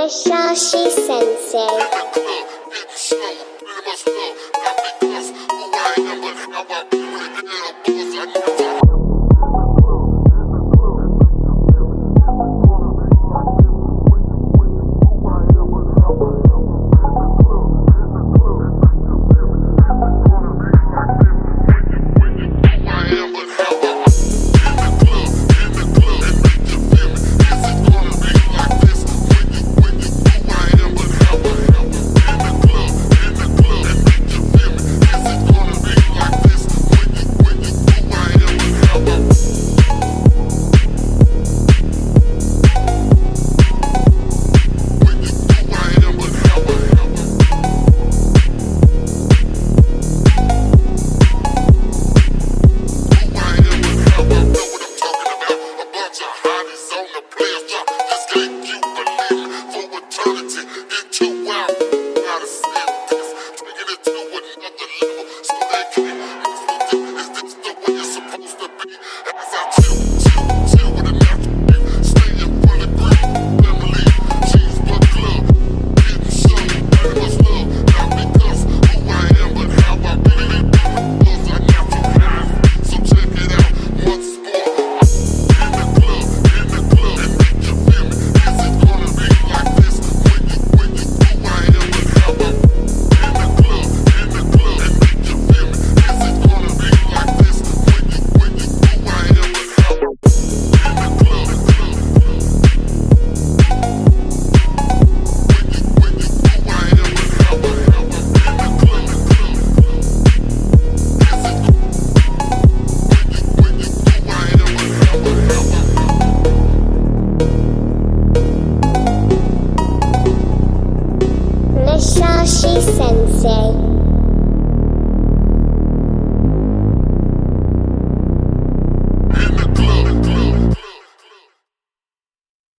Mishashi Sensei. Mishashi Sensei.